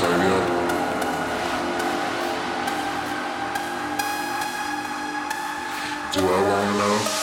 good. Do I want to know?